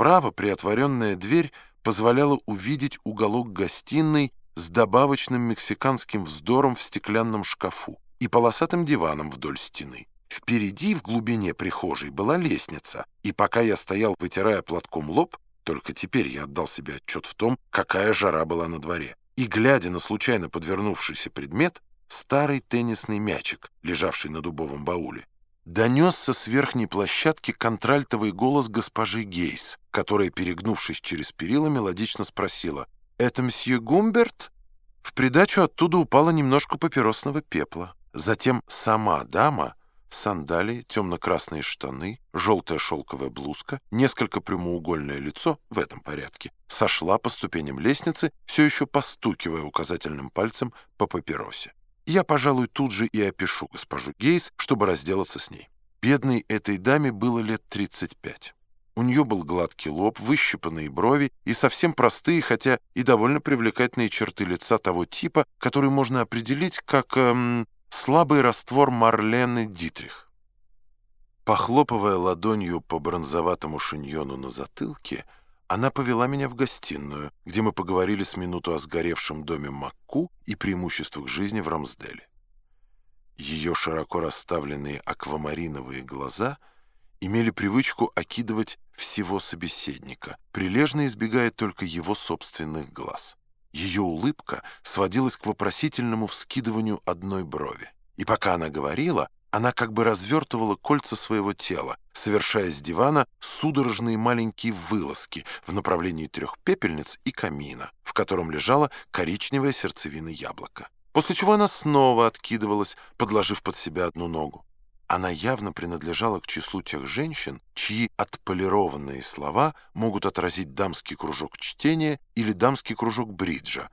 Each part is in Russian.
Справа приотворенная дверь позволяла увидеть уголок гостиной с добавочным мексиканским вздором в стеклянном шкафу и полосатым диваном вдоль стены. Впереди, в глубине прихожей, была лестница, и пока я стоял, вытирая платком лоб, только теперь я отдал себе отчет в том, какая жара была на дворе, и, глядя на случайно подвернувшийся предмет, старый теннисный мячик, лежавший на дубовом бауле, донесся с верхней площадки контральтовый голос госпожи Гейс, которая, перегнувшись через перила, мелодично спросила «Это мсье Гумберт?» В придачу оттуда упало немножко папиросного пепла. Затем сама дама, сандалии, темно-красные штаны, желтая шелковая блузка, несколько прямоугольное лицо в этом порядке, сошла по ступеням лестницы, все еще постукивая указательным пальцем по папиросе. Я, пожалуй, тут же и опишу госпожу Гейс, чтобы разделаться с ней. Бедной этой даме было лет 35. У нее был гладкий лоб, выщипанные брови и совсем простые, хотя и довольно привлекательные черты лица того типа, который можно определить как эм, слабый раствор Марлены Дитрих. Похлопывая ладонью по бронзоватому шиньону на затылке, она повела меня в гостиную, где мы поговорили с минуту о сгоревшем доме Макку и преимуществах жизни в Рамсделе. Ее широко расставленные аквамариновые глаза имели привычку окидывать всего собеседника, прилежно избегая только его собственных глаз. Ее улыбка сводилась к вопросительному вскидыванию одной брови. И пока она говорила, она как бы развертывала кольца своего тела, совершая с дивана судорожные маленькие вылазки в направлении трех пепельниц и камина, в котором лежала коричневая сердцевина яблока. После чего она снова откидывалась, подложив под себя одну ногу. Она явно принадлежала к числу тех женщин, чьи отполированные слова могут отразить дамский кружок чтения или дамский кружок бриджа,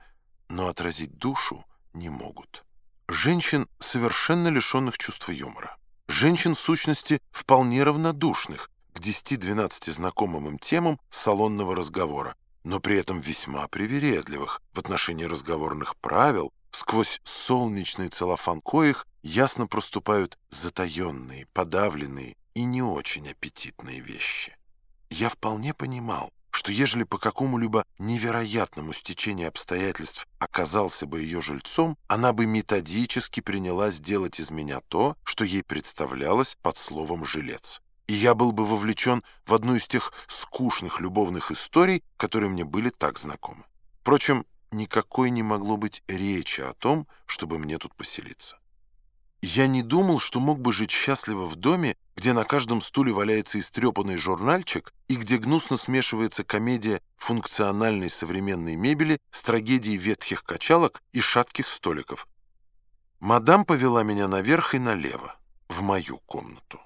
но отразить душу не могут женщин, совершенно лишенных чувства юмора. Женщин, в сущности, вполне равнодушных к 10-12 знакомым им темам салонного разговора, но при этом весьма привередливых в отношении разговорных правил, сквозь солнечный целлофан коих ясно проступают затаенные, подавленные и не очень аппетитные вещи. Я вполне понимал, что ежели по какому-либо невероятному стечению обстоятельств оказался бы ее жильцом, она бы методически принялась делать из меня то, что ей представлялось под словом «жилец». И я был бы вовлечен в одну из тех скучных любовных историй, которые мне были так знакомы. Впрочем, никакой не могло быть речи о том, чтобы мне тут поселиться. Я не думал, что мог бы жить счастливо в доме, где на каждом стуле валяется истрепанный журнальчик и где гнусно смешивается комедия функциональной современной мебели с трагедией ветхих качалок и шатких столиков. Мадам повела меня наверх и налево, в мою комнату.